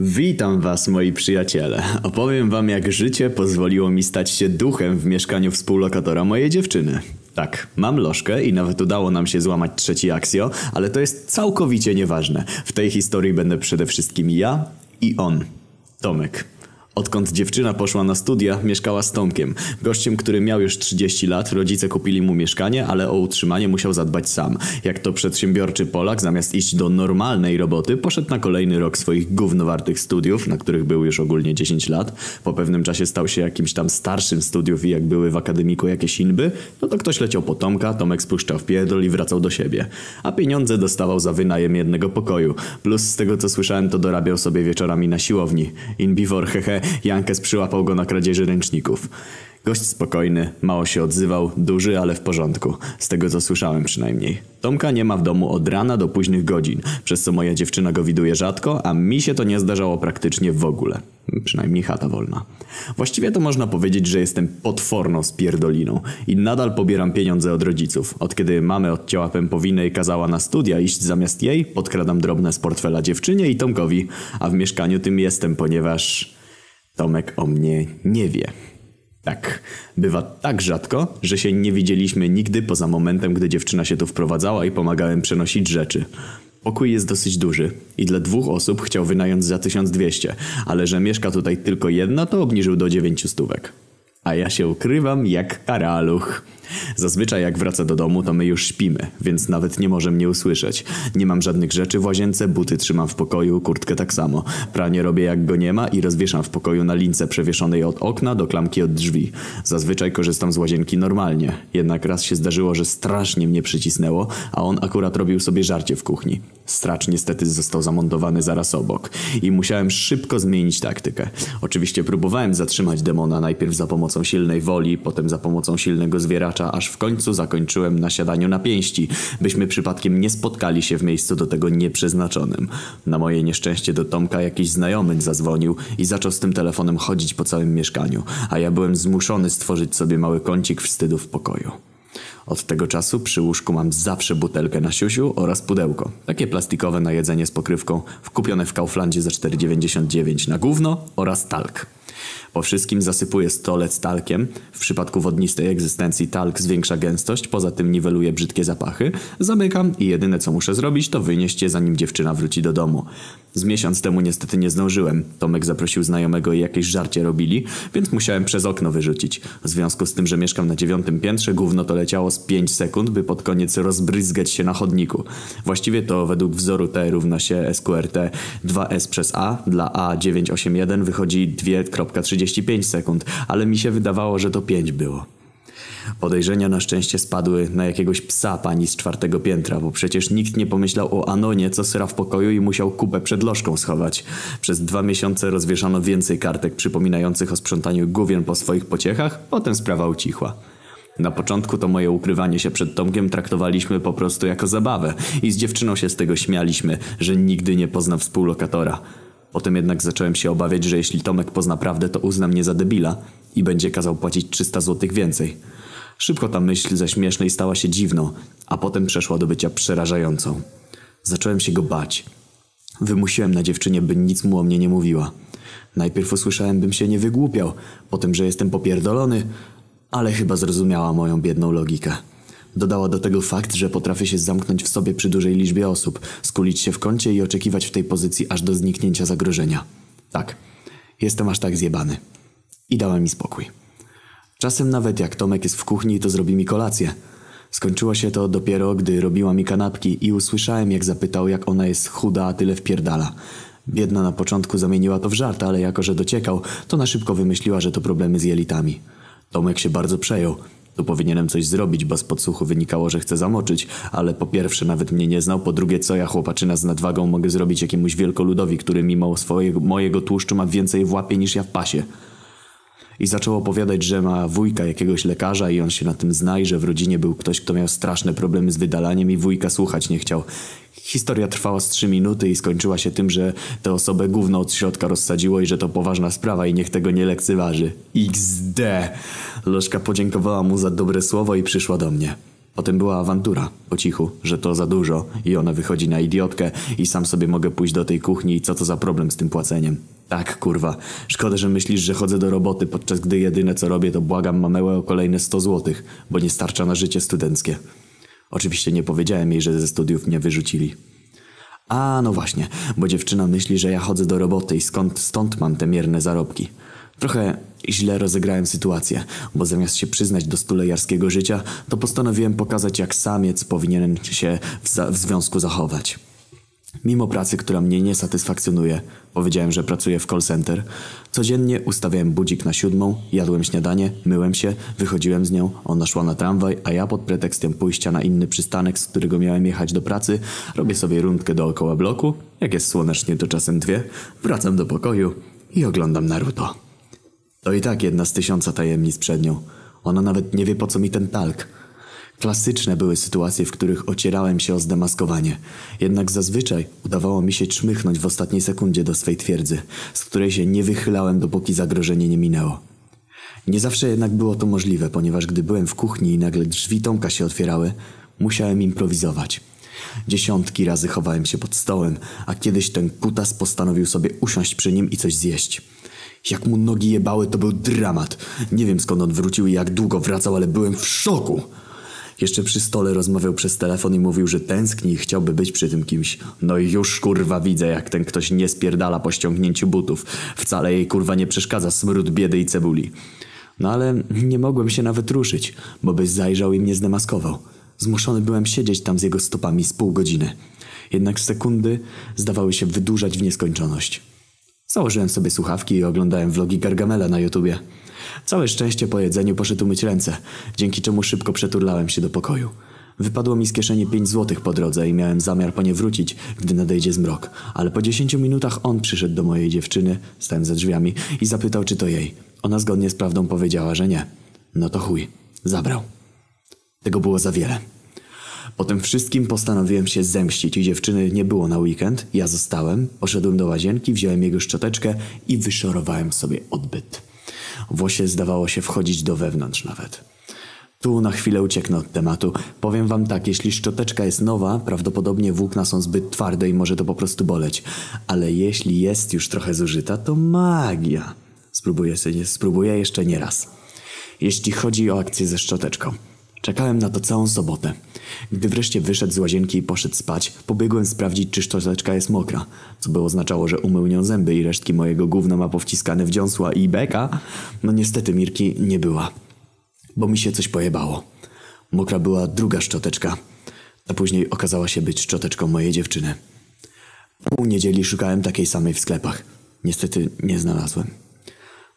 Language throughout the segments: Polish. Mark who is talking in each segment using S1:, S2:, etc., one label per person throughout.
S1: Witam was moi przyjaciele. Opowiem wam jak życie pozwoliło mi stać się duchem w mieszkaniu współlokatora mojej dziewczyny. Tak, mam lożkę i nawet udało nam się złamać trzeci aksjo, ale to jest całkowicie nieważne. W tej historii będę przede wszystkim ja i on. Tomek. Odkąd dziewczyna poszła na studia, mieszkała z Tomkiem. Gościem, który miał już 30 lat, rodzice kupili mu mieszkanie, ale o utrzymanie musiał zadbać sam. Jak to przedsiębiorczy Polak, zamiast iść do normalnej roboty, poszedł na kolejny rok swoich gównowartych studiów, na których był już ogólnie 10 lat. Po pewnym czasie stał się jakimś tam starszym studiów i jak były w akademiku jakieś inby, no to ktoś leciał po Tomka, Tomek spuszczał w i wracał do siebie. A pieniądze dostawał za wynajem jednego pokoju. Plus z tego co słyszałem, to dorabiał sobie wieczorami na siłowni. In before, hehe, Jankes przyłapał go na kradzieży ręczników. Gość spokojny, mało się odzywał, duży, ale w porządku. Z tego co słyszałem przynajmniej. Tomka nie ma w domu od rana do późnych godzin, przez co moja dziewczyna go widuje rzadko, a mi się to nie zdarzało praktycznie w ogóle. Przynajmniej chata wolna. Właściwie to można powiedzieć, że jestem potworną spierdoliną i nadal pobieram pieniądze od rodziców. Od kiedy mamy odcięła pępowinę i kazała na studia iść zamiast jej, podkradam drobne z portfela dziewczynie i Tomkowi, a w mieszkaniu tym jestem, ponieważ... Tomek o mnie nie wie. Tak, bywa tak rzadko, że się nie widzieliśmy nigdy poza momentem, gdy dziewczyna się tu wprowadzała i pomagałem przenosić rzeczy. Pokój jest dosyć duży i dla dwóch osób chciał wynająć za 1200, ale że mieszka tutaj tylko jedna, to obniżył do 900 stówek. A ja się ukrywam jak karaluch. Zazwyczaj jak wraca do domu, to my już śpimy, więc nawet nie może mnie usłyszeć. Nie mam żadnych rzeczy w łazience, buty trzymam w pokoju, kurtkę tak samo. Pranie robię jak go nie ma i rozwieszam w pokoju na lince przewieszonej od okna do klamki od drzwi. Zazwyczaj korzystam z łazienki normalnie. Jednak raz się zdarzyło, że strasznie mnie przycisnęło, a on akurat robił sobie żarcie w kuchni. Stracz niestety został zamontowany zaraz obok i musiałem szybko zmienić taktykę. Oczywiście próbowałem zatrzymać demona najpierw za pomocą silnej woli, potem za pomocą silnego zwieracza, aż w końcu zakończyłem na siadaniu na pięści, byśmy przypadkiem nie spotkali się w miejscu do tego nieprzeznaczonym. Na moje nieszczęście do Tomka jakiś znajomy zadzwonił i zaczął z tym telefonem chodzić po całym mieszkaniu, a ja byłem zmuszony stworzyć sobie mały kącik wstydu w pokoju. Od tego czasu przy łóżku mam zawsze butelkę na siusiu oraz pudełko. Takie plastikowe na jedzenie z pokrywką, kupione w Kauflandzie za 4,99 na gówno oraz talk. Po wszystkim zasypuję stolec talkiem. W przypadku wodnistej egzystencji talk zwiększa gęstość, poza tym niweluje brzydkie zapachy. Zamykam i jedyne co muszę zrobić to wynieść je zanim dziewczyna wróci do domu. Z miesiąc temu niestety nie zdążyłem. Tomek zaprosił znajomego i jakieś żarcie robili, więc musiałem przez okno wyrzucić. W związku z tym, że mieszkam na dziewiątym piętrze, gówno to leciało z 5 sekund, by pod koniec rozbryzgać się na chodniku. Właściwie to według wzoru T równa się SQRT 2S przez A. Dla A981 wychodzi 2.35 sekund, ale mi się wydawało, że to 5 było. Podejrzenia na szczęście spadły na jakiegoś psa pani z czwartego piętra, bo przecież nikt nie pomyślał o Anonie, co sra w pokoju i musiał kupę przed lożką schować. Przez dwa miesiące rozwieszano więcej kartek przypominających o sprzątaniu główien po swoich pociechach, potem sprawa ucichła. Na początku to moje ukrywanie się przed Tomkiem traktowaliśmy po prostu jako zabawę i z dziewczyną się z tego śmialiśmy, że nigdy nie pozna współlokatora. Potem jednak zacząłem się obawiać, że jeśli Tomek pozna prawdę, to uzna mnie za debila i będzie kazał płacić 300 złotych więcej. Szybko ta myśl ze śmiesznej stała się dziwną, a potem przeszła do bycia przerażającą. Zacząłem się go bać. Wymusiłem na dziewczynie, by nic mu o mnie nie mówiła. Najpierw usłyszałem, bym się nie wygłupiał, potem, że jestem popierdolony, ale chyba zrozumiała moją biedną logikę. Dodała do tego fakt, że potrafię się zamknąć w sobie przy dużej liczbie osób, skulić się w kącie i oczekiwać w tej pozycji aż do zniknięcia zagrożenia. Tak, jestem aż tak zjebany. I dała mi spokój. Czasem nawet jak Tomek jest w kuchni, to zrobi mi kolację. Skończyło się to dopiero, gdy robiła mi kanapki i usłyszałem, jak zapytał, jak ona jest chuda, a tyle wpierdala. Biedna na początku zamieniła to w żart, ale jako, że dociekał, to na szybko wymyśliła, że to problemy z jelitami. Tomek się bardzo przejął. Tu powinienem coś zrobić, bo z podsłuchu wynikało, że chce zamoczyć, ale po pierwsze nawet mnie nie znał, po drugie co ja chłopaczyna z nadwagą mogę zrobić jakiemuś wielkoludowi, który mimo swojego, mojego tłuszczu ma więcej w łapie niż ja w pasie. I zaczął opowiadać, że ma wujka jakiegoś lekarza i on się na tym zna i że w rodzinie był ktoś, kto miał straszne problemy z wydalaniem i wujka słuchać nie chciał. Historia trwała z trzy minuty i skończyła się tym, że tę osobę gówno od środka rozsadziło i że to poważna sprawa i niech tego nie lekceważy. XD! Lożka podziękowała mu za dobre słowo i przyszła do mnie. Potem była awantura, po cichu, że to za dużo i ona wychodzi na idiotkę i sam sobie mogę pójść do tej kuchni i co to za problem z tym płaceniem. Tak, kurwa. Szkoda, że myślisz, że chodzę do roboty, podczas gdy jedyne co robię to błagam mamełę o kolejne 100 złotych, bo nie starcza na życie studenckie. Oczywiście nie powiedziałem jej, że ze studiów mnie wyrzucili. A, no właśnie, bo dziewczyna myśli, że ja chodzę do roboty i skąd stąd mam te mierne zarobki. Trochę źle rozegrałem sytuację, bo zamiast się przyznać do stulejarskiego życia, to postanowiłem pokazać, jak samiec powinien się w, w związku zachować. Mimo pracy, która mnie nie satysfakcjonuje, powiedziałem, że pracuję w call center, codziennie ustawiałem budzik na siódmą, jadłem śniadanie, myłem się, wychodziłem z nią, ona szła na tramwaj, a ja pod pretekstem pójścia na inny przystanek, z którego miałem jechać do pracy, robię sobie rundkę dookoła bloku, jak jest słonecznie to czasem dwie, wracam do pokoju i oglądam Naruto. To i tak jedna z tysiąca tajemnic przed nią. Ona nawet nie wie po co mi ten talk. Klasyczne były sytuacje, w których ocierałem się o zdemaskowanie. Jednak zazwyczaj udawało mi się czmychnąć w ostatniej sekundzie do swej twierdzy, z której się nie wychylałem, dopóki zagrożenie nie minęło. Nie zawsze jednak było to możliwe, ponieważ gdy byłem w kuchni i nagle drzwi Tomka się otwierały, musiałem improwizować. Dziesiątki razy chowałem się pod stołem, a kiedyś ten kutas postanowił sobie usiąść przy nim i coś zjeść. Jak mu nogi jebały, to był dramat. Nie wiem skąd on wrócił i jak długo wracał, ale byłem w szoku. Jeszcze przy stole rozmawiał przez telefon i mówił, że tęskni i chciałby być przy tym kimś. No i już kurwa widzę, jak ten ktoś nie spierdala po ściągnięciu butów. Wcale jej kurwa nie przeszkadza smród biedy i cebuli. No ale nie mogłem się nawet ruszyć, bo byś zajrzał i mnie zdemaskował. Zmuszony byłem siedzieć tam z jego stopami z pół godziny. Jednak sekundy zdawały się wydłużać w nieskończoność. Założyłem sobie słuchawki i oglądałem vlogi Gargamela na YouTubie. Całe szczęście po jedzeniu poszedł myć ręce, dzięki czemu szybko przeturlałem się do pokoju. Wypadło mi z kieszeni 5 złotych po drodze i miałem zamiar po nie wrócić, gdy nadejdzie zmrok. Ale po 10 minutach on przyszedł do mojej dziewczyny, stałem za drzwiami, i zapytał, czy to jej. Ona zgodnie z prawdą powiedziała, że nie. No to chuj. Zabrał. Tego było za wiele. Po tym wszystkim postanowiłem się zemścić i dziewczyny nie było na weekend. Ja zostałem, poszedłem do łazienki, wziąłem jego szczoteczkę i wyszorowałem sobie odbyt. Włosie zdawało się wchodzić do wewnątrz nawet. Tu na chwilę ucieknę od tematu. Powiem wam tak, jeśli szczoteczka jest nowa, prawdopodobnie włókna są zbyt twarde i może to po prostu boleć. Ale jeśli jest już trochę zużyta, to magia. Spróbuję, sobie, spróbuję jeszcze nie raz. Jeśli chodzi o akcję ze szczoteczką. Czekałem na to całą sobotę. Gdy wreszcie wyszedł z łazienki i poszedł spać, pobiegłem sprawdzić, czy szczoteczka jest mokra, co by oznaczało, że umył nią zęby i resztki mojego gówna ma powciskane w dziąsła i beka. No niestety Mirki nie była, bo mi się coś pojebało. Mokra była druga szczoteczka, a później okazała się być szczoteczką mojej dziewczyny. Pół niedzieli szukałem takiej samej w sklepach. Niestety nie znalazłem.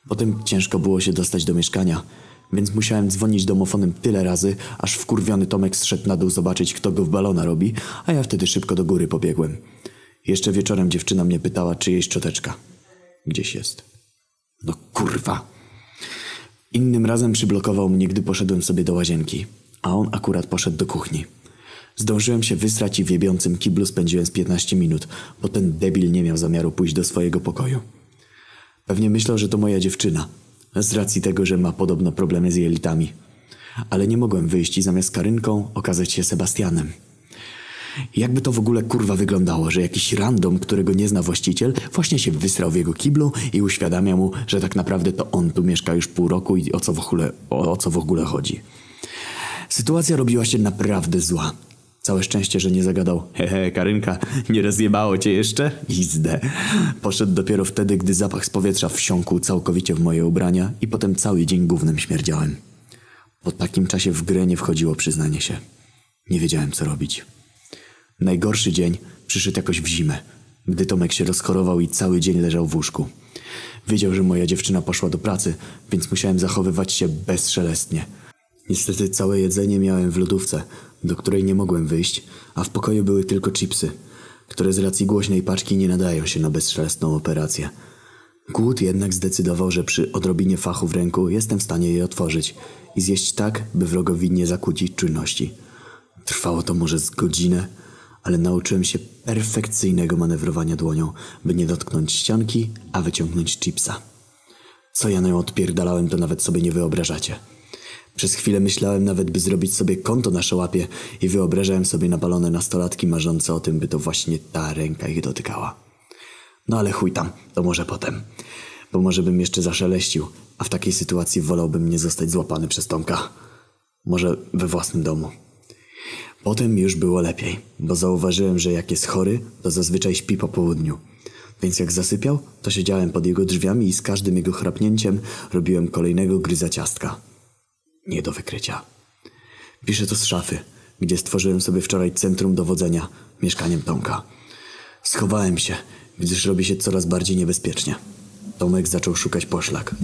S1: Potem ciężko było się dostać do mieszkania, więc musiałem dzwonić domofonem tyle razy, aż wkurwiony Tomek zszedł na dół zobaczyć, kto go w balona robi, a ja wtedy szybko do góry pobiegłem. Jeszcze wieczorem dziewczyna mnie pytała, czy jej szczoteczka. Gdzieś jest. No kurwa. Innym razem przyblokował mnie, gdy poszedłem sobie do łazienki, a on akurat poszedł do kuchni. Zdążyłem się wysrać i w jebiącym kiblu spędziłem z 15 minut, bo ten debil nie miał zamiaru pójść do swojego pokoju. Pewnie myślał, że to moja dziewczyna, z racji tego, że ma podobno problemy z jelitami. Ale nie mogłem wyjść i zamiast Karynką okazać się Sebastianem. Jakby to w ogóle kurwa wyglądało, że jakiś random, którego nie zna właściciel, właśnie się wysrał w jego kiblu i uświadamia mu, że tak naprawdę to on tu mieszka już pół roku i o co w ogóle, o, o co w ogóle chodzi. Sytuacja robiła się naprawdę zła. Całe szczęście, że nie zagadał Hehe, Karynka, nie rozjebało cię jeszcze? Izdę. Poszedł dopiero wtedy, gdy zapach z powietrza wsiąkł całkowicie w moje ubrania i potem cały dzień gównem śmierdziałem. Po takim czasie w grę nie wchodziło przyznanie się. Nie wiedziałem, co robić. Najgorszy dzień przyszedł jakoś w zimę, gdy Tomek się rozchorował i cały dzień leżał w łóżku. Wiedział, że moja dziewczyna poszła do pracy, więc musiałem zachowywać się bezszelestnie. Niestety całe jedzenie miałem w lodówce, do której nie mogłem wyjść, a w pokoju były tylko chipsy, które z racji głośnej paczki nie nadają się na bezszelestną operację. Głód jednak zdecydował, że przy odrobinie fachu w ręku jestem w stanie je otworzyć i zjeść tak, by wrogowi nie zakłócić czujności. Trwało to może z godzinę, ale nauczyłem się perfekcyjnego manewrowania dłonią, by nie dotknąć ścianki, a wyciągnąć chipsa. Co ja na nią odpierdalałem, to nawet sobie nie wyobrażacie. Przez chwilę myślałem nawet, by zrobić sobie konto na szałapie i wyobrażałem sobie napalone nastolatki marzące o tym, by to właśnie ta ręka ich dotykała. No ale chuj tam, to może potem. Bo może bym jeszcze zaszeleścił, a w takiej sytuacji wolałbym nie zostać złapany przez Tomka. Może we własnym domu. Potem już było lepiej, bo zauważyłem, że jak jest chory, to zazwyczaj śpi po południu. Więc jak zasypiał, to siedziałem pod jego drzwiami i z każdym jego chrapnięciem robiłem kolejnego gryza ciastka. Nie do wykrycia. Piszę to z szafy, gdzie stworzyłem sobie wczoraj centrum dowodzenia mieszkaniem Tomka. Schowałem się, gdyż robi się coraz bardziej niebezpiecznie. Tomek zaczął szukać poszlak,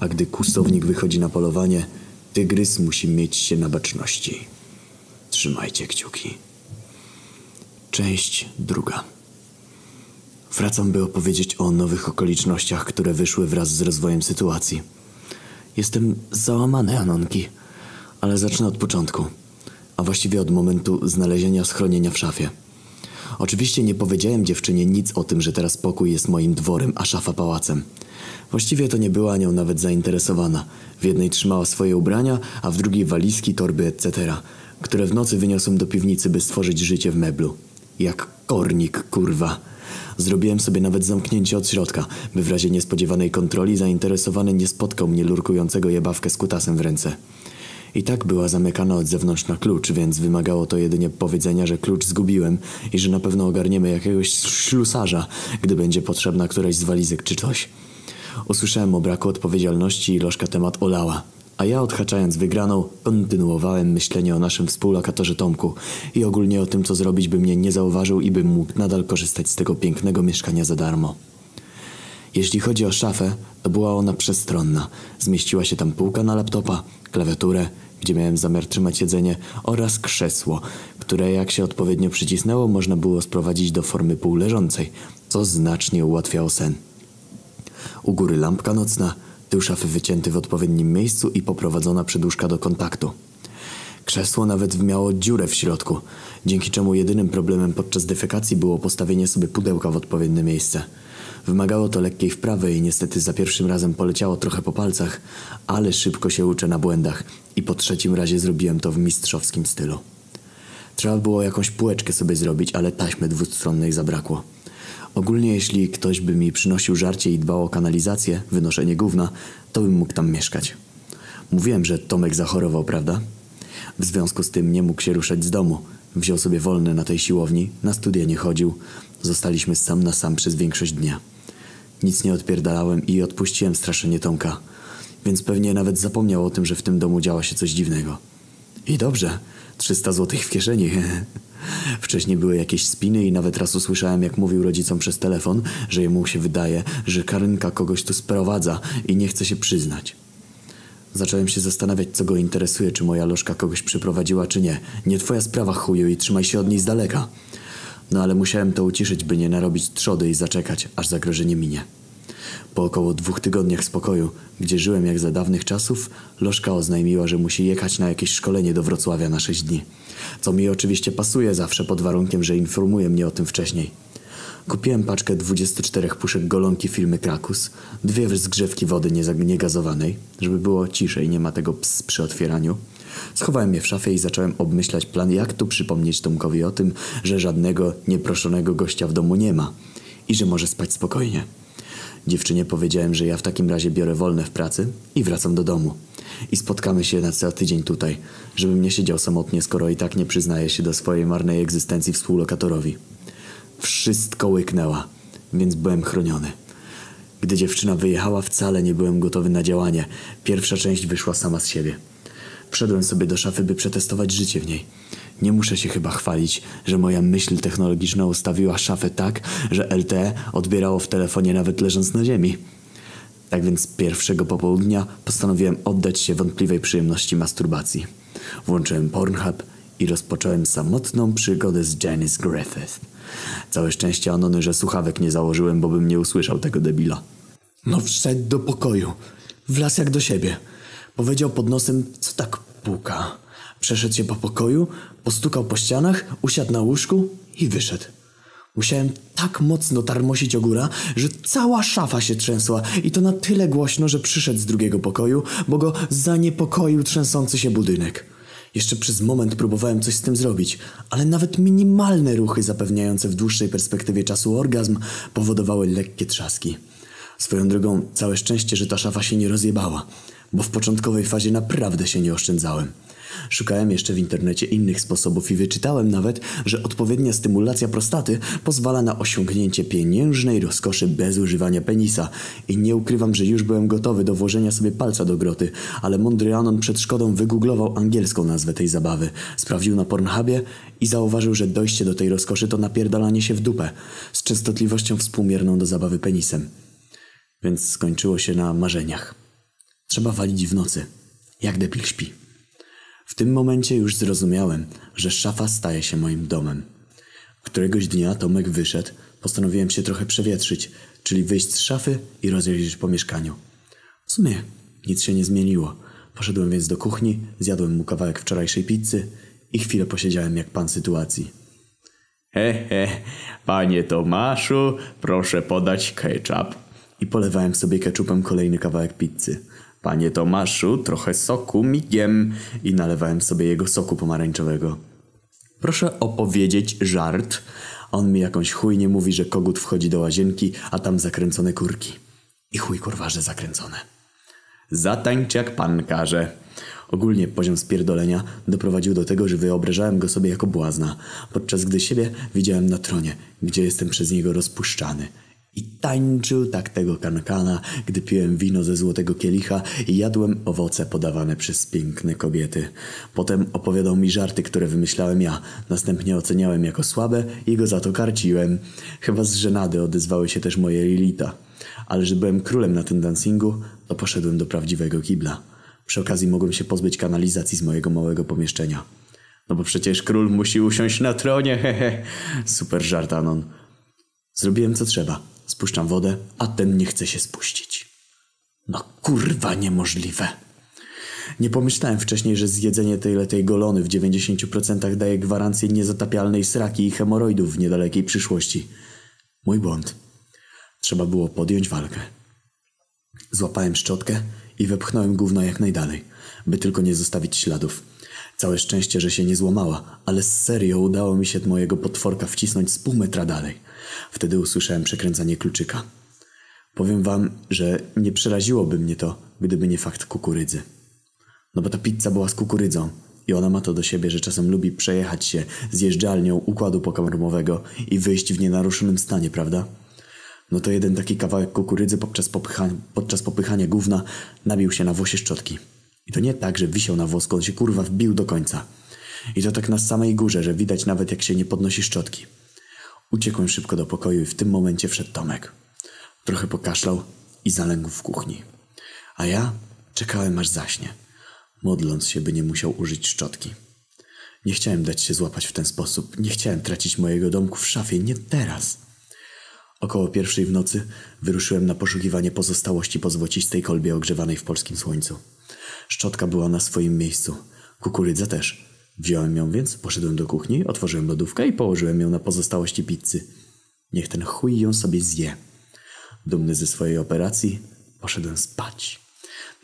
S1: a gdy kustownik wychodzi na polowanie, tygrys musi mieć się na baczności. Trzymajcie kciuki. Część druga. Wracam, by opowiedzieć o nowych okolicznościach, które wyszły wraz z rozwojem sytuacji. Jestem załamany, Anonki, ale zacznę od początku, a właściwie od momentu znalezienia schronienia w szafie. Oczywiście nie powiedziałem dziewczynie nic o tym, że teraz pokój jest moim dworem, a szafa pałacem. Właściwie to nie była nią nawet zainteresowana. W jednej trzymała swoje ubrania, a w drugiej walizki, torby, etc., które w nocy wyniosłem do piwnicy, by stworzyć życie w meblu. Jak kornik, kurwa. Zrobiłem sobie nawet zamknięcie od środka, by w razie niespodziewanej kontroli zainteresowany nie spotkał mnie lurkującego jebawkę z kutasem w ręce. I tak była zamykana od zewnątrz na klucz, więc wymagało to jedynie powiedzenia, że klucz zgubiłem i że na pewno ogarniemy jakiegoś ślusarza, gdy będzie potrzebna któraś z walizek czy coś. Usłyszałem o braku odpowiedzialności i lożka temat olała. A ja odhaczając wygraną, kontynuowałem myślenie o naszym współlokatorze Tomku i ogólnie o tym, co zrobić, by mnie nie zauważył i bym mógł nadal korzystać z tego pięknego mieszkania za darmo. Jeśli chodzi o szafę, to była ona przestronna. Zmieściła się tam półka na laptopa, klawiaturę, gdzie miałem zamiar trzymać jedzenie oraz krzesło, które jak się odpowiednio przycisnęło, można było sprowadzić do formy półleżącej, co znacznie ułatwiało sen. U góry lampka nocna, tył szafy wycięty w odpowiednim miejscu i poprowadzona przedłużka do kontaktu. Krzesło nawet miało dziurę w środku, dzięki czemu jedynym problemem podczas defekacji było postawienie sobie pudełka w odpowiednie miejsce. Wymagało to lekkiej wprawy i niestety za pierwszym razem poleciało trochę po palcach, ale szybko się uczę na błędach i po trzecim razie zrobiłem to w mistrzowskim stylu. Trzeba było jakąś półeczkę sobie zrobić, ale taśmy dwustronnej zabrakło. Ogólnie jeśli ktoś by mi przynosił żarcie i dbał o kanalizację, wynoszenie gówna, to bym mógł tam mieszkać. Mówiłem, że Tomek zachorował, prawda? W związku z tym nie mógł się ruszać z domu. Wziął sobie wolne na tej siłowni, na studia nie chodził. Zostaliśmy sam na sam przez większość dnia. Nic nie odpierdalałem i odpuściłem straszenie Tomka. Więc pewnie nawet zapomniał o tym, że w tym domu działa się coś dziwnego. I dobrze, 300 złotych w kieszeni. Wcześniej były jakieś spiny i nawet raz usłyszałem, jak mówił rodzicom przez telefon, że jemu się wydaje, że Karynka kogoś tu sprowadza i nie chce się przyznać. Zacząłem się zastanawiać, co go interesuje, czy moja lożka kogoś przyprowadziła, czy nie. Nie twoja sprawa, chuju, i trzymaj się od niej z daleka. No ale musiałem to uciszyć, by nie narobić trzody i zaczekać, aż zagrożenie minie. Po około dwóch tygodniach spokoju, gdzie żyłem jak za dawnych czasów, Lożka oznajmiła, że musi jechać na jakieś szkolenie do Wrocławia na sześć dni. Co mi oczywiście pasuje zawsze pod warunkiem, że informuje mnie o tym wcześniej. Kupiłem paczkę 24 puszek golonki firmy Krakus, dwie zgrzewki wody niegazowanej, żeby było ciszej, nie ma tego ps przy otwieraniu. Schowałem je w szafie i zacząłem obmyślać plan, jak tu przypomnieć Tomkowi o tym, że żadnego nieproszonego gościa w domu nie ma i że może spać spokojnie. Dziewczynie powiedziałem, że ja w takim razie biorę wolne w pracy i wracam do domu. I spotkamy się na cały tydzień tutaj, żebym nie siedział samotnie, skoro i tak nie przyznaje się do swojej marnej egzystencji współlokatorowi. Wszystko łyknęła, więc byłem chroniony. Gdy dziewczyna wyjechała, wcale nie byłem gotowy na działanie. Pierwsza część wyszła sama z siebie. Wszedłem sobie do szafy, by przetestować życie w niej. Nie muszę się chyba chwalić, że moja myśl technologiczna ustawiła szafę tak, że LTE odbierało w telefonie nawet leżąc na ziemi. Tak więc pierwszego popołudnia postanowiłem oddać się wątpliwej przyjemności masturbacji. Włączyłem Pornhub i rozpocząłem samotną przygodę z Janice Griffith. Całe szczęście Anony, że słuchawek nie założyłem, bo bym nie usłyszał tego debila. No wszedł do pokoju. Wlazł jak do siebie. Powiedział pod nosem, co tak puka. Przeszedł się po pokoju, postukał po ścianach, usiadł na łóżku i wyszedł. Musiałem tak mocno tarmosić ogóra, że cała szafa się trzęsła i to na tyle głośno, że przyszedł z drugiego pokoju, bo go zaniepokoił trzęsący się budynek. Jeszcze przez moment próbowałem coś z tym zrobić, ale nawet minimalne ruchy zapewniające w dłuższej perspektywie czasu orgazm powodowały lekkie trzaski. Swoją drogą, całe szczęście, że ta szafa się nie rozjebała, bo w początkowej fazie naprawdę się nie oszczędzałem. Szukałem jeszcze w internecie innych sposobów i wyczytałem nawet, że odpowiednia stymulacja prostaty pozwala na osiągnięcie pieniężnej rozkoszy bez używania penisa. I nie ukrywam, że już byłem gotowy do włożenia sobie palca do groty, ale mądry Anon przed szkodą wygooglował angielską nazwę tej zabawy, sprawdził na Pornhubie i zauważył, że dojście do tej rozkoszy to napierdalanie się w dupę z częstotliwością współmierną do zabawy penisem. Więc skończyło się na marzeniach. Trzeba walić w nocy, jak depil śpi. W tym momencie już zrozumiałem, że szafa staje się moim domem. Któregoś dnia Tomek wyszedł, postanowiłem się trochę przewietrzyć, czyli wyjść z szafy i rozejrzeć po mieszkaniu. W sumie nic się nie zmieniło. Poszedłem więc do kuchni, zjadłem mu kawałek wczorajszej pizzy i chwilę posiedziałem jak pan sytuacji.
S2: He, he, panie Tomaszu, proszę podać ketchup.
S1: I polewałem sobie keczupem kolejny kawałek pizzy.
S2: Panie Tomaszu, trochę soku migiem.
S1: I nalewałem sobie jego soku pomarańczowego.
S2: Proszę opowiedzieć żart.
S1: On mi jakąś chujnie mówi, że kogut wchodzi do łazienki, a tam zakręcone kurki. I chuj kurwarze zakręcone.
S2: Zatańcz jak pan każe.
S1: Ogólnie poziom spierdolenia doprowadził do tego, że wyobrażałem go sobie jako błazna, podczas gdy siebie widziałem na tronie, gdzie jestem przez niego rozpuszczany. I tańczył tak tego kankana, gdy piłem wino ze złotego kielicha i jadłem owoce podawane przez piękne kobiety. Potem opowiadał mi żarty, które wymyślałem ja. Następnie oceniałem jako słabe i go za to karciłem. Chyba z żenady odezwały się też moje Lilita. Ale że byłem królem na tym dancingu, to poszedłem do prawdziwego kibla. Przy okazji mogłem się pozbyć kanalizacji z mojego małego pomieszczenia.
S2: No bo przecież król musi usiąść na tronie, hehe. Super żart, Anon.
S1: Zrobiłem co trzeba. Spuszczam wodę, a ten nie chce się spuścić. No kurwa niemożliwe. Nie pomyślałem wcześniej, że zjedzenie tej letej golony w 90% daje gwarancję niezatapialnej sraki i hemoroidów w niedalekiej przyszłości. Mój błąd. Trzeba było podjąć walkę. Złapałem szczotkę i wepchnąłem gówno jak najdalej, by tylko nie zostawić śladów. Całe szczęście, że się nie złamała, ale serio udało mi się mojego potworka wcisnąć z pół metra dalej. Wtedy usłyszałem przekręcanie kluczyka. Powiem wam, że nie przeraziłoby mnie to, gdyby nie fakt kukurydzy. No bo ta pizza była z kukurydzą i ona ma to do siebie, że czasem lubi przejechać się zjeżdżalnią układu pokarmowego i wyjść w nienaruszonym stanie, prawda? No to jeden taki kawałek kukurydzy podczas, popychania, podczas popychania gówna nabił się na włosie szczotki. I to nie tak, że wisiał na wosku, on się kurwa wbił do końca. I to tak na samej górze, że widać nawet jak się nie podnosi szczotki. Uciekłem szybko do pokoju i w tym momencie wszedł Tomek. Trochę pokaszlał i zalęgł w kuchni. A ja czekałem aż zaśnie, modląc się, by nie musiał użyć szczotki. Nie chciałem dać się złapać w ten sposób. Nie chciałem tracić mojego domku w szafie. Nie teraz. Około pierwszej w nocy wyruszyłem na poszukiwanie pozostałości po złocistej kolbie ogrzewanej w polskim słońcu. Szczotka była na swoim miejscu. Kukurydza też. Wziąłem ją więc, poszedłem do kuchni, otworzyłem lodówkę i położyłem ją na pozostałości pizzy. Niech ten chuj ją sobie zje. Dumny ze swojej operacji, poszedłem spać.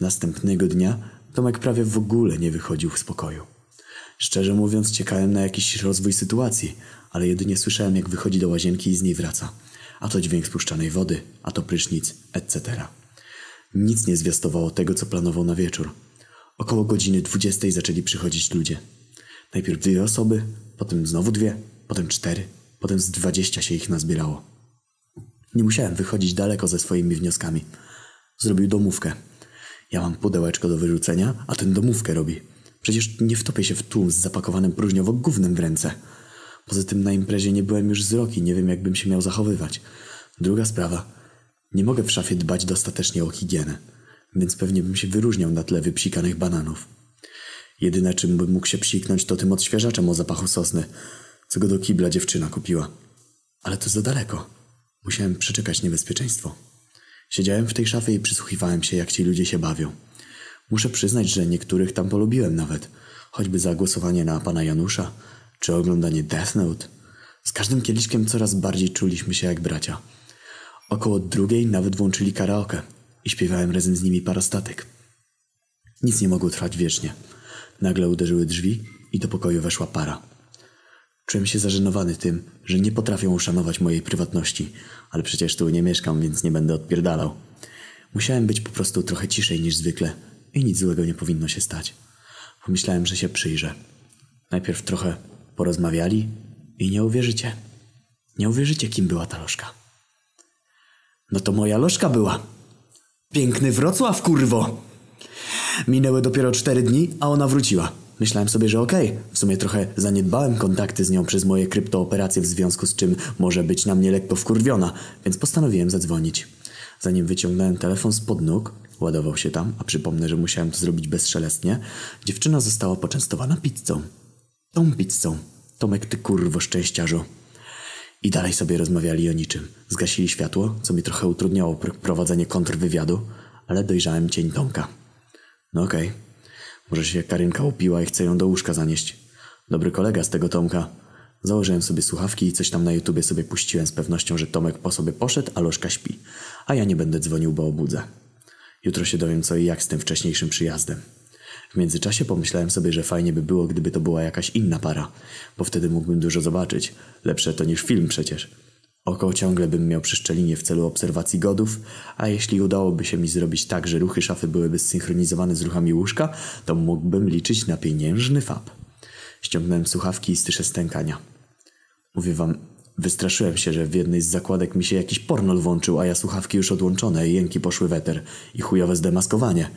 S1: Następnego dnia Tomek prawie w ogóle nie wychodził z pokoju. Szczerze mówiąc, czekałem na jakiś rozwój sytuacji, ale jedynie słyszałem, jak wychodzi do łazienki i z niej wraca. A to dźwięk spuszczanej wody, a to prysznic, etc. Nic nie zwiastowało tego, co planował na wieczór. Około godziny dwudziestej zaczęli przychodzić ludzie. Najpierw dwie osoby, potem znowu dwie, potem cztery, potem z dwadzieścia się ich nazbierało. Nie musiałem wychodzić daleko ze swoimi wnioskami. Zrobił domówkę. Ja mam pudełeczko do wyrzucenia, a ten domówkę robi. Przecież nie wtopię się w tłum z zapakowanym próżniowo gównem w ręce. Poza tym na imprezie nie byłem już z roki, nie wiem jakbym się miał zachowywać. Druga sprawa. Nie mogę w szafie dbać dostatecznie o higienę, więc pewnie bym się wyróżniał na tle wypsikanych bananów. Jedyne czym bym mógł się psiknąć to tym odświeżaczem o zapachu sosny, co go do kibla dziewczyna kupiła. Ale to za daleko. Musiałem przeczekać niebezpieczeństwo. Siedziałem w tej szafie i przysłuchiwałem się, jak ci ludzie się bawią. Muszę przyznać, że niektórych tam polubiłem nawet. Choćby za głosowanie na pana Janusza, czy oglądanie Death Note. Z każdym kieliszkiem coraz bardziej czuliśmy się jak bracia. Około drugiej nawet włączyli karaoke i śpiewałem razem z nimi parastatek. Nic nie mogło trwać wiecznie. Nagle uderzyły drzwi i do pokoju weszła para. Czułem się zażenowany tym, że nie potrafią uszanować mojej prywatności, ale przecież tu nie mieszkam, więc nie będę odpierdalał. Musiałem być po prostu trochę ciszej niż zwykle i nic złego nie powinno się stać. Pomyślałem, że się przyjrzę. Najpierw trochę porozmawiali i nie uwierzycie. Nie uwierzycie, kim była ta lożka. No to moja lożka była. Piękny Wrocław, kurwo! Minęły dopiero cztery dni, a ona wróciła. Myślałem sobie, że okej, w sumie trochę zaniedbałem kontakty z nią przez moje kryptooperacje, w związku z czym może być na mnie lekko wkurwiona, więc postanowiłem zadzwonić. Zanim wyciągnąłem telefon spod nóg, ładował się tam, a przypomnę, że musiałem to zrobić bezszelestnie, dziewczyna została poczęstowana pizzą. Tą pizzą. Tomek, ty kurwo szczęściarzu. I dalej sobie rozmawiali o niczym. Zgasili światło, co mi trochę utrudniało pr- prowadzenie kontrwywiadu, ale dojrzałem cień Tomka. No okej. Może się Karynka upiła i chce ją do łóżka zanieść. Dobry kolega z tego Tomka. Założyłem sobie słuchawki i coś tam na YouTubie sobie puściłem z pewnością, że Tomek po sobie poszedł, a Lożka śpi. A ja nie będę dzwonił, bo obudzę. Jutro się dowiem co i jak z tym wcześniejszym przyjazdem. W międzyczasie pomyślałem sobie, że fajnie by było, gdyby to była jakaś inna para, bo wtedy mógłbym dużo zobaczyć. Lepsze to niż film przecież. Oko ciągle bym miał przy szczelinie w celu obserwacji godów, a jeśli udałoby się mi zrobić tak, że ruchy szafy byłyby zsynchronizowane z ruchami łóżka, to mógłbym liczyć na pieniężny fab. Ściągnąłem słuchawki i styszę stękania. Mówię wam, wystraszyłem się, że w jednej z zakładek mi się jakiś pornol włączył, a ja słuchawki już odłączone jęki poszły weter i chujowe zdemaskowanie.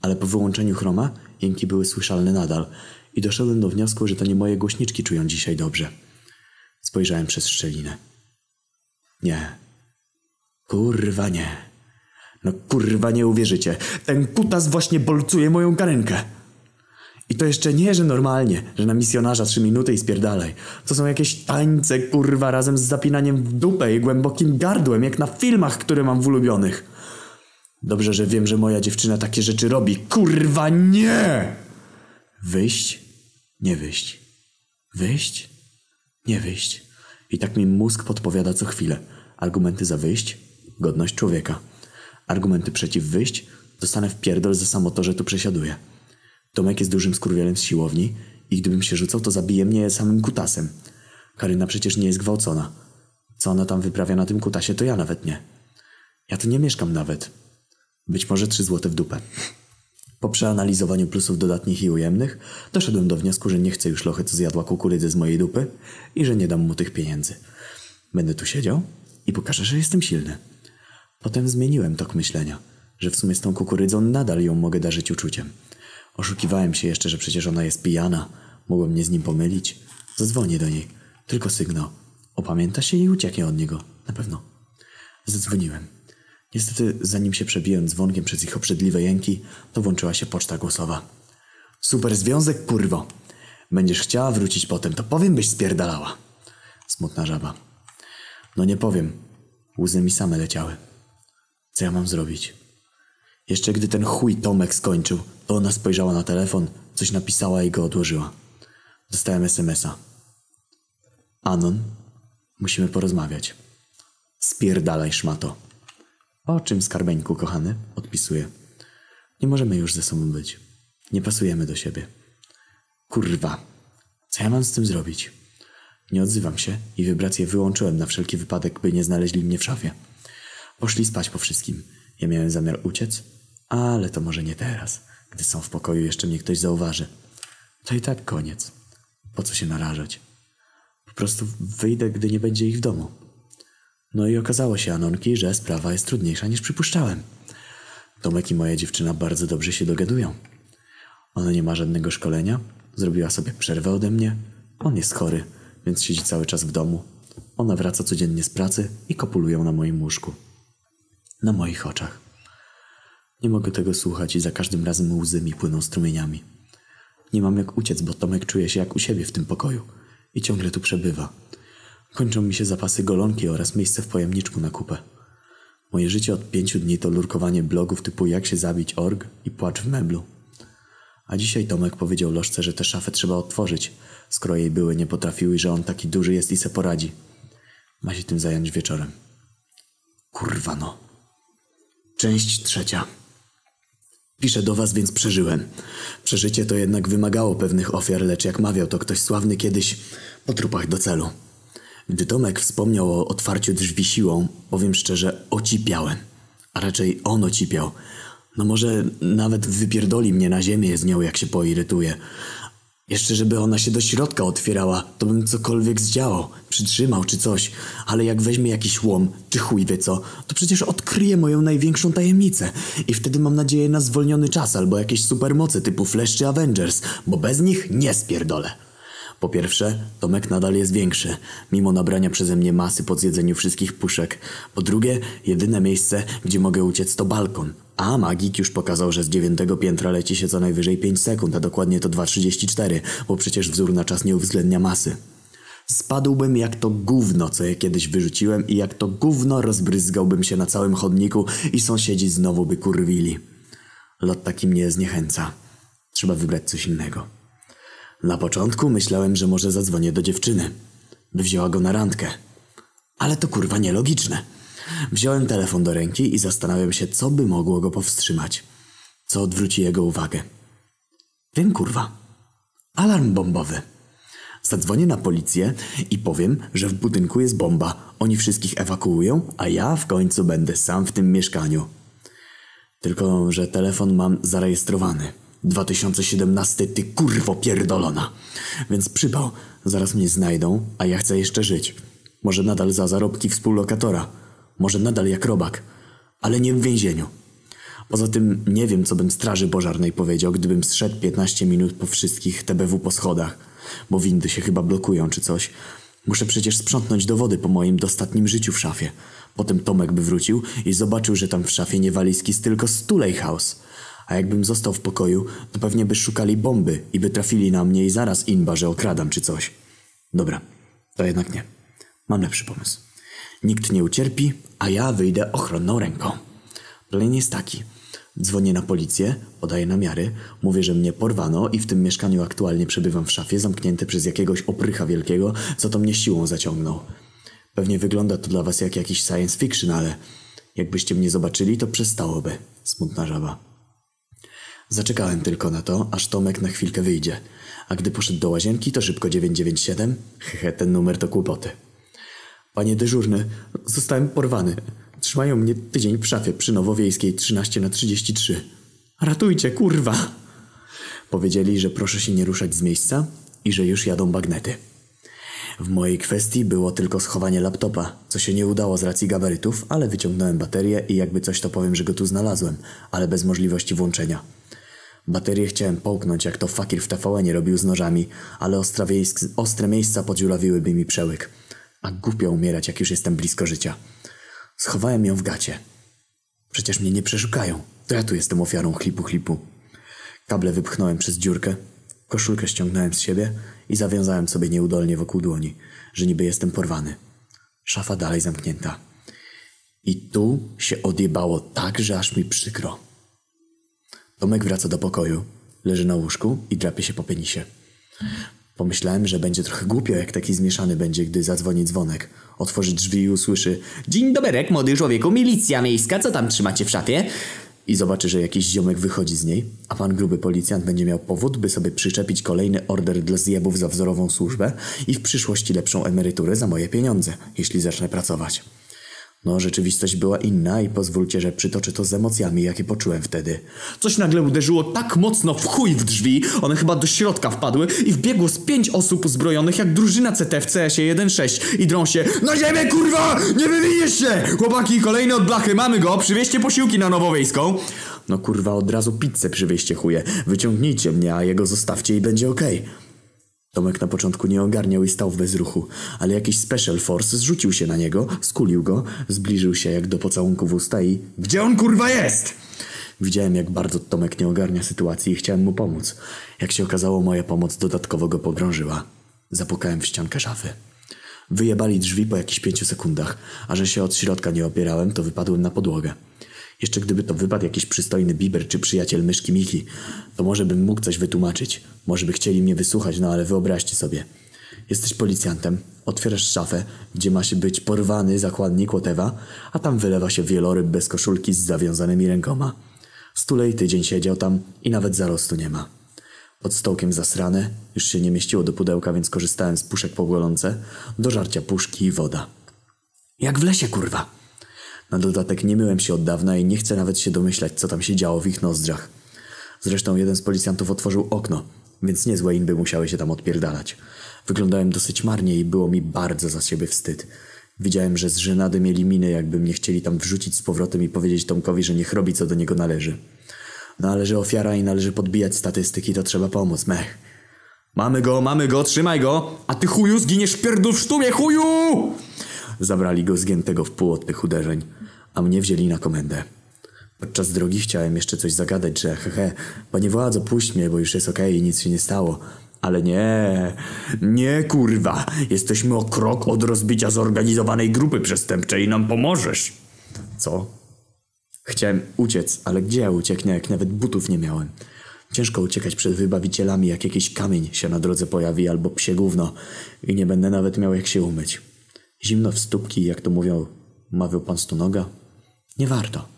S1: Ale po wyłączeniu chroma jęki były słyszalne nadal i doszedłem do wniosku, że to nie moje głośniczki czują dzisiaj dobrze. Spojrzałem przez szczelinę. Nie. Kurwa nie. No kurwa nie uwierzycie. Ten kutas właśnie bolcuje moją karenkę. I to jeszcze nie, że normalnie, że na misjonarza trzy minuty i spierdalaj. To są jakieś tańce, kurwa, razem z zapinaniem w dupę i głębokim gardłem, jak na filmach, które mam w ulubionych. Dobrze, że wiem, że moja dziewczyna takie rzeczy robi. Kurwa nie! Wyjść? Nie wyjść. Wyjść? Nie wyjść. I tak mi mózg podpowiada co chwilę. Argumenty za wyjść? Godność człowieka. Argumenty przeciw wyjść? Dostanę w pierdol za samo to, że tu przesiaduję. Tomek jest dużym skurwielem z siłowni i gdybym się rzucał, to zabije mnie samym kutasem. Karyna przecież nie jest gwałcona. Co ona tam wyprawia na tym kutasie, to ja nawet nie. Ja tu nie mieszkam nawet. Być może trzy złote w dupę. Po przeanalizowaniu plusów dodatnich i ujemnych, doszedłem do wniosku, że nie chcę już lochy, co zjadła kukurydzę z mojej dupy i że nie dam mu tych pieniędzy. Będę tu siedział i pokażę, że jestem silny. Potem zmieniłem tok myślenia, że w sumie z tą kukurydzą nadal ją mogę darzyć uczuciem. Oszukiwałem się jeszcze, że przecież ona jest pijana. Mogłem mnie z nim pomylić. Zadzwonię do niej. Tylko sygnał. Opamięta się i ucieknie od niego. Na pewno. Zadzwoniłem. Niestety, zanim się przebiłem dzwonkiem przez ich obrzydliwe jęki, to włączyła się poczta głosowa. Super związek, kurwo. Będziesz chciała wrócić potem, to powiem, byś spierdalała. Smutna żaba. No nie powiem. Łzy mi same leciały. Co ja mam zrobić? Jeszcze gdy ten chuj Tomek skończył, to ona spojrzała na telefon, coś napisała i go odłożyła. Dostałem smsa. Anon, musimy porozmawiać. Spierdalaj, szmato. O czym, skarbeńku, kochany? Odpisuję. Nie możemy już ze sobą być. Nie pasujemy do siebie. Kurwa. Co ja mam z tym zrobić? Nie odzywam się i wibrację wyłączyłem na wszelki wypadek, by nie znaleźli mnie w szafie. Poszli spać po wszystkim. Ja miałem zamiar uciec, ale to może nie teraz. Gdy są w pokoju, jeszcze mnie ktoś zauważy. To i tak koniec. Po co się narażać? Po prostu wyjdę, gdy nie będzie ich w domu. No i okazało się, Anonki, że sprawa jest trudniejsza niż przypuszczałem. Tomek i moja dziewczyna bardzo dobrze się dogadują. Ona nie ma żadnego szkolenia, zrobiła sobie przerwę ode mnie. On jest chory, więc siedzi cały czas w domu. Ona wraca codziennie z pracy i kopulują na moim łóżku. Na moich oczach. Nie mogę tego słuchać i za każdym razem łzy mi płyną strumieniami. Nie mam jak uciec, bo Tomek czuje się jak u siebie w tym pokoju i ciągle tu przebywa. Kończą mi się zapasy golonki oraz miejsce w pojemniczku na kupę. Moje życie od pięciu dni to lurkowanie blogów typu jak się zabić org i płacz w meblu. A dzisiaj Tomek powiedział Lożce, że tę szafę trzeba otworzyć, skoro jej były nie potrafiły, że on taki duży jest i se poradzi. Ma się tym zająć wieczorem. Kurwa no. Część trzecia. Piszę do was, więc przeżyłem. Przeżycie to jednak wymagało pewnych ofiar, lecz jak mawiał to ktoś sławny kiedyś, po trupach do celu. Gdy Tomek wspomniał o otwarciu drzwi siłą, powiem szczerze, ocipiałem. A raczej on ocipiał. No może nawet wypierdoli mnie na ziemię z nią, jak się poirytuje. Jeszcze żeby ona się do środka otwierała, to bym cokolwiek zdziałał, przytrzymał czy coś. Ale jak weźmie jakiś łom, czy chuj wie co, to przecież odkryje moją największą tajemnicę. I wtedy mam nadzieję na zwolniony czas albo jakieś supermoce typu Flash czy Avengers, bo bez nich nie spierdolę. Po pierwsze, Tomek nadal jest większy, mimo nabrania przeze mnie masy po zjedzeniu wszystkich puszek. Po drugie, jedyne miejsce, gdzie mogę uciec to balkon. A magik już pokazał, że z dziewiątego piętra leci się co najwyżej 5 sekund, a dokładnie to 2,34, bo przecież wzór na czas nie uwzględnia masy. Spadłbym jak to gówno, co je kiedyś wyrzuciłem i jak to gówno rozbryzgałbym się na całym chodniku i sąsiedzi znowu by kurwili. Lot taki mnie zniechęca. Trzeba wybrać coś innego. Na początku myślałem, że może zadzwonię do dziewczyny, by wzięła go na randkę. Ale to kurwa nielogiczne. Wziąłem telefon do ręki i zastanawiam się, co by mogło go powstrzymać. Co odwróci jego uwagę. Wiem kurwa. Alarm bombowy. Zadzwonię na policję i powiem, że w budynku jest bomba. Oni wszystkich ewakuują, a ja w końcu będę sam w tym mieszkaniu. Tylko, że telefon mam zarejestrowany. 2017 ty kurwo pierdolona. Więc przypał, zaraz mnie znajdą, a ja chcę jeszcze żyć. Może nadal za zarobki współlokatora. Może nadal jak robak. Ale nie w więzieniu. Poza tym nie wiem, co bym straży pożarnej powiedział, gdybym zszedł 15 minut po wszystkich TBW po schodach. Bo windy się chyba blokują czy coś. Muszę przecież sprzątnąć dowody po moim dostatnim życiu w szafie. Potem Tomek by wrócił i zobaczył, że tam w szafie nie walizki, tylko Stulej House. A jakbym został w pokoju, to pewnie by szukali bomby i by trafili na mnie i zaraz inba, że okradam czy coś. Dobra, to jednak nie. Mam lepszy pomysł. Nikt nie ucierpi, a ja wyjdę ochronną ręką. Plan jest taki. Dzwonię na policję, podaję namiary, mówię, że mnie porwano i w tym mieszkaniu aktualnie przebywam w szafie zamknięte przez jakiegoś oprycha wielkiego, co to mnie siłą zaciągnął. Pewnie wygląda to dla was jak jakiś science fiction, ale jakbyście mnie zobaczyli, to przestałoby. Smutna żaba. Zaczekałem tylko na to, aż Tomek na chwilkę wyjdzie. A gdy poszedł do łazienki, to szybko 997. Hehe, ten numer to kłopoty. Panie dyżurny, zostałem porwany. Trzymają mnie tydzień w szafie przy Nowowiejskiej 13 na 33. Ratujcie, kurwa! Powiedzieli, że proszę się nie ruszać z miejsca i że już jadą bagnety. W mojej kwestii było tylko schowanie laptopa, co się nie udało z racji gabarytów, ale wyciągnąłem baterię i jakby coś to powiem, że go tu znalazłem, ale bez możliwości włączenia. Baterię chciałem połknąć, jak to fakir w tvn robił z nożami, ale ostre miejsca podziurawiłyby mi przełyk. A głupio umierać, jak już jestem blisko życia. Schowałem ją w gacie. Przecież mnie nie przeszukają. To ja tu jestem ofiarą chlipu chlipu. Kable wypchnąłem przez dziurkę, koszulkę ściągnąłem z siebie i zawiązałem sobie nieudolnie wokół dłoni, że niby jestem porwany. Szafa dalej zamknięta. I tu się odjebało tak, że aż mi przykro. Tomek wraca do pokoju, leży na łóżku i drapie się po penisie. Pomyślałem, że będzie trochę głupio, jak taki zmieszany będzie, gdy zadzwoni dzwonek. Otworzy drzwi i usłyszy Dzień doberek, młody człowieku, milicja miejska, co tam trzymacie w szafie? I zobaczy, że jakiś ziomek wychodzi z niej, a pan gruby policjant będzie miał powód, by sobie przyczepić kolejny order dla zjebów za wzorową służbę i w przyszłości lepszą emeryturę za moje pieniądze, jeśli zacznę pracować. No, rzeczywistość była inna i pozwólcie, że przytoczę to z emocjami, jakie poczułem wtedy. Coś nagle uderzyło tak mocno w chuj w drzwi, one chyba do środka wpadły i wbiegło z pięć osób uzbrojonych jak drużyna CT w CS-ie 1.6 i drą się Na ziemię, kurwa! Nie wywiniesz się! Chłopaki, kolejny od blachy, mamy go, przywieźcie posiłki na Nowowiejską. No kurwa, od razu pizzę przywieźcie chuje. Wyciągnijcie mnie, a jego zostawcie i będzie okej. Okay. Tomek na początku nie ogarniał i stał w bezruchu, ale jakiś special force zrzucił się na niego, skulił go, zbliżył się jak do pocałunku w usta i... Gdzie on kurwa jest? Widziałem jak bardzo Tomek nie ogarnia sytuacji i chciałem mu pomóc. Jak się okazało, moja pomoc dodatkowo go pogrążyła. Zapukałem w ściankę szafy. Wyjebali drzwi po jakichś pięciu sekundach, a że się od środka nie opierałem, to wypadłem na podłogę. Jeszcze gdyby to wypadł jakiś przystojny biber czy przyjaciel myszki Miki, to może bym mógł coś wytłumaczyć. Może by chcieli mnie wysłuchać, no ale wyobraźcie sobie. Jesteś policjantem, otwierasz szafę, gdzie ma się być porwany zakładnik Łotewa, a tam wylewa się wieloryb bez koszulki z zawiązanymi rękoma. Stulej tydzień siedział tam i nawet zarostu nie ma. Pod stołkiem zasrane, już się nie mieściło do pudełka, więc korzystałem z puszek po do żarcia puszki i woda. Jak w lesie, kurwa! Na dodatek nie myłem się od dawna i nie chcę nawet się domyślać, co tam się działo w ich nozdrzach. Zresztą jeden z policjantów otworzył okno, więc niezłe inby musiały się tam odpierdalać. Wyglądałem dosyć marnie i było mi bardzo za siebie wstyd. Widziałem, że z żenady mieli miny, jakby mnie chcieli tam wrzucić z powrotem i powiedzieć Tomkowi, że niech robi, co do niego należy. No ale że ofiara i należy podbijać statystyki, to trzeba pomóc, mech. Mamy go, mamy go, trzymaj go! A ty chuju zginiesz pierdol w sztumie, chuju! Zabrali go zgiętego w pół od tych uderzeń, a mnie wzięli na komendę. Podczas drogi chciałem jeszcze coś zagadać, że hehe, panie władzo, puść mnie, bo już jest okej okay i nic się nie stało. Ale nie, nie kurwa, jesteśmy o krok od rozbicia zorganizowanej grupy przestępczej i nam pomożesz. Co? Chciałem uciec, ale gdzie ja ucieknę, jak nawet butów nie miałem? Ciężko uciekać przed wybawicielami, jak jakiś kamień się na drodze pojawi, albo psie gówno i nie będę nawet miał jak się umyć. Zimno w stópki, jak to mówią, mawiał pan Stonoga? Nie warto.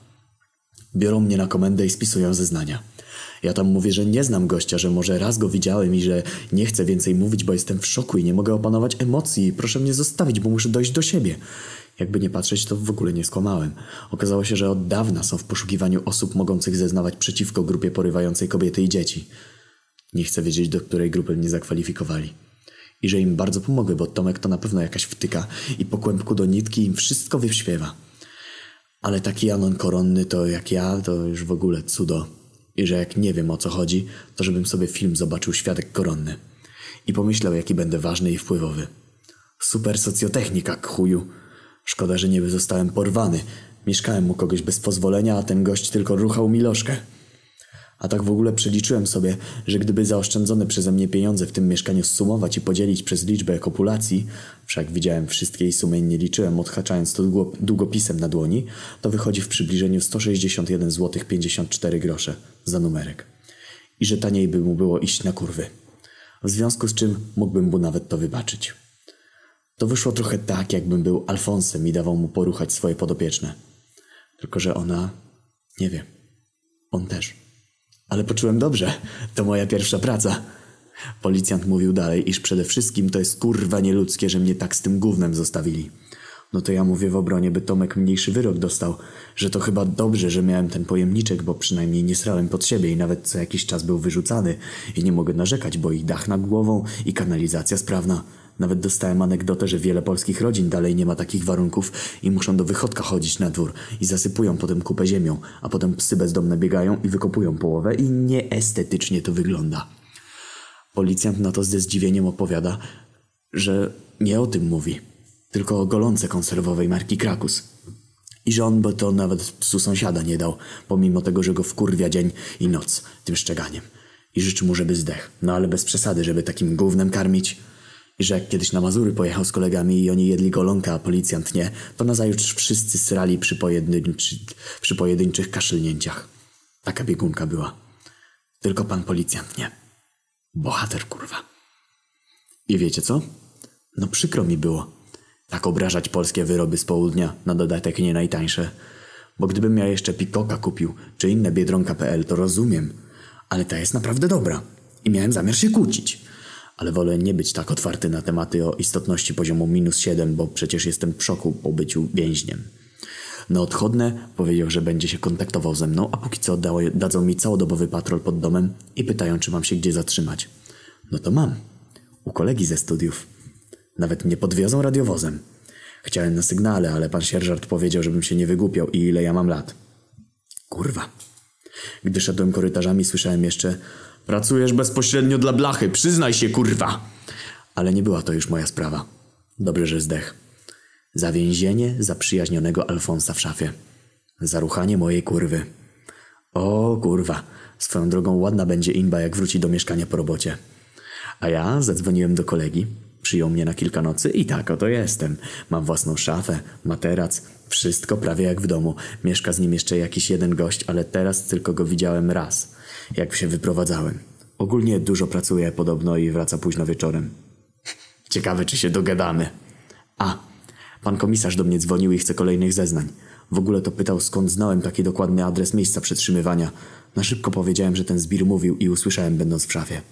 S1: Biorą mnie na komendę i spisują zeznania. Ja tam mówię, że nie znam gościa, że może raz go widziałem i że nie chcę więcej mówić, bo jestem w szoku i nie mogę opanować emocji. Proszę mnie zostawić, bo muszę dojść do siebie. Jakby nie patrzeć, to w ogóle nie skłamałem. Okazało się, że od dawna są w poszukiwaniu osób mogących zeznawać przeciwko grupie porywającej kobiety i dzieci. Nie chcę wiedzieć, do której grupy mnie zakwalifikowali. I że im bardzo pomogły, bo Tomek to na pewno jakaś wtyka i po kłębku do nitki im wszystko wyśpiewa. Ale taki Anon koronny to jak ja, to już w ogóle cudo. I że jak nie wiem o co chodzi, to żebym sobie film zobaczył Świadek Koronny. I pomyślał, jaki będę ważny i wpływowy. Super socjotechnika, chuju. Szkoda, że nie zostałem porwany. Mieszkałem u kogoś bez pozwolenia, a ten gość tylko ruchał mi lożkę. A tak w ogóle przeliczyłem sobie, że gdyby zaoszczędzone przeze mnie pieniądze w tym mieszkaniu zsumować i podzielić przez liczbę kopulacji, wszak widziałem wszystkie i sumy nie liczyłem, odhaczając to długopisem na dłoni, to wychodzi w przybliżeniu 161 zł 54 grosze za numerek. I że taniej by mu było iść na kurwy. W związku z czym mógłbym mu nawet to wybaczyć. To wyszło trochę tak, jakbym był Alfonsem i dawał mu poruchać swoje podopieczne. Tylko, że ona nie wie. On też. Ale poczułem dobrze. To moja pierwsza praca. Policjant mówił dalej, iż przede wszystkim to jest kurwa nieludzkie, że mnie tak z tym gównem zostawili. No to ja mówię w obronie, by Tomek mniejszy wyrok dostał, że to chyba dobrze, że miałem ten pojemniczek, bo przynajmniej nie srałem pod siebie i nawet co jakiś czas był wyrzucany i nie mogę narzekać, bo i dach nad głową i kanalizacja sprawna. Nawet dostałem anegdotę, że wiele polskich rodzin dalej nie ma takich warunków i muszą do wychodka chodzić na dwór i zasypują potem kupę ziemią, a potem psy bezdomne biegają i wykopują połowę i nieestetycznie to wygląda. Policjant na to ze zdziwieniem opowiada, że nie o tym mówi, tylko o golące konserwowej marki Krakus. I że on by to nawet psu sąsiada nie dał, pomimo tego, że go wkurwia dzień i noc tym szczeganiem. I życzy mu, żeby zdech. No ale bez przesady, żeby takim gównem karmić. Że jak kiedyś na Mazury pojechał z kolegami i oni jedli golonka, a policjant nie, to nazajutrz wszyscy srali przy, przy pojedynczych kaszlnięciach. Taka biegunka była. Tylko pan policjant nie. Bohater, kurwa. I wiecie co? No przykro mi było. Tak obrażać polskie wyroby z południa, na dodatek nie najtańsze. Bo gdybym ja jeszcze Pikoka kupił, czy inne Biedronka.pl, to rozumiem. Ale ta jest naprawdę dobra. I miałem zamiar się kłócić ale wolę nie być tak otwarty na tematy o istotności poziomu minus 7, bo przecież jestem w szoku po byciu więźniem. Na odchodne powiedział, że będzie się kontaktował ze mną, a póki co dało, dadzą mi całodobowy patrol pod domem i pytają, czy mam się gdzie zatrzymać. No to mam. U kolegi ze studiów. Nawet mnie podwiozą radiowozem. Chciałem na sygnale, ale pan sierżant powiedział, żebym się nie wygłupiał i ile ja mam lat. Kurwa. Gdy szedłem korytarzami, słyszałem jeszcze Pracujesz bezpośrednio dla blachy, przyznaj się, kurwa! Ale nie była to już moja sprawa. Dobrze, że zdech. Za więzienie zaprzyjaźnionego Alfonsa w szafie. Za ruchanie mojej kurwy. O, kurwa. Swoją drogą ładna będzie inba, jak wróci do mieszkania po robocie. A ja zadzwoniłem do kolegi, Przyjął mnie na kilka nocy i tak oto jestem. Mam własną szafę, materac, wszystko prawie jak w domu. Mieszka z nim jeszcze jakiś jeden gość, ale teraz tylko go widziałem raz, jak się wyprowadzałem. Ogólnie dużo pracuje podobno i wraca późno wieczorem. Ciekawe, czy się dogadamy. A, pan komisarz do mnie dzwonił i chce kolejnych zeznań. W ogóle to pytał, skąd znałem taki dokładny adres miejsca przetrzymywania. Na szybko powiedziałem, że ten zbir mówił i usłyszałem będąc w szafie.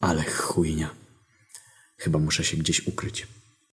S1: Ale chujnia. Chyba muszę się gdzieś ukryć.